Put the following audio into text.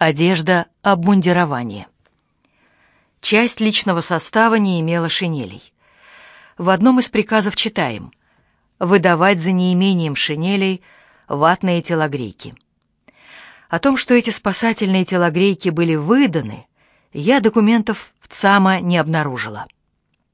Одежда, обмундирование. Часть личного состава не имела шинелей. В одном из приказов читаем «выдавать за неимением шинелей ватные телогрейки». О том, что эти спасательные телогрейки были выданы, я документов в ЦАМа не обнаружила.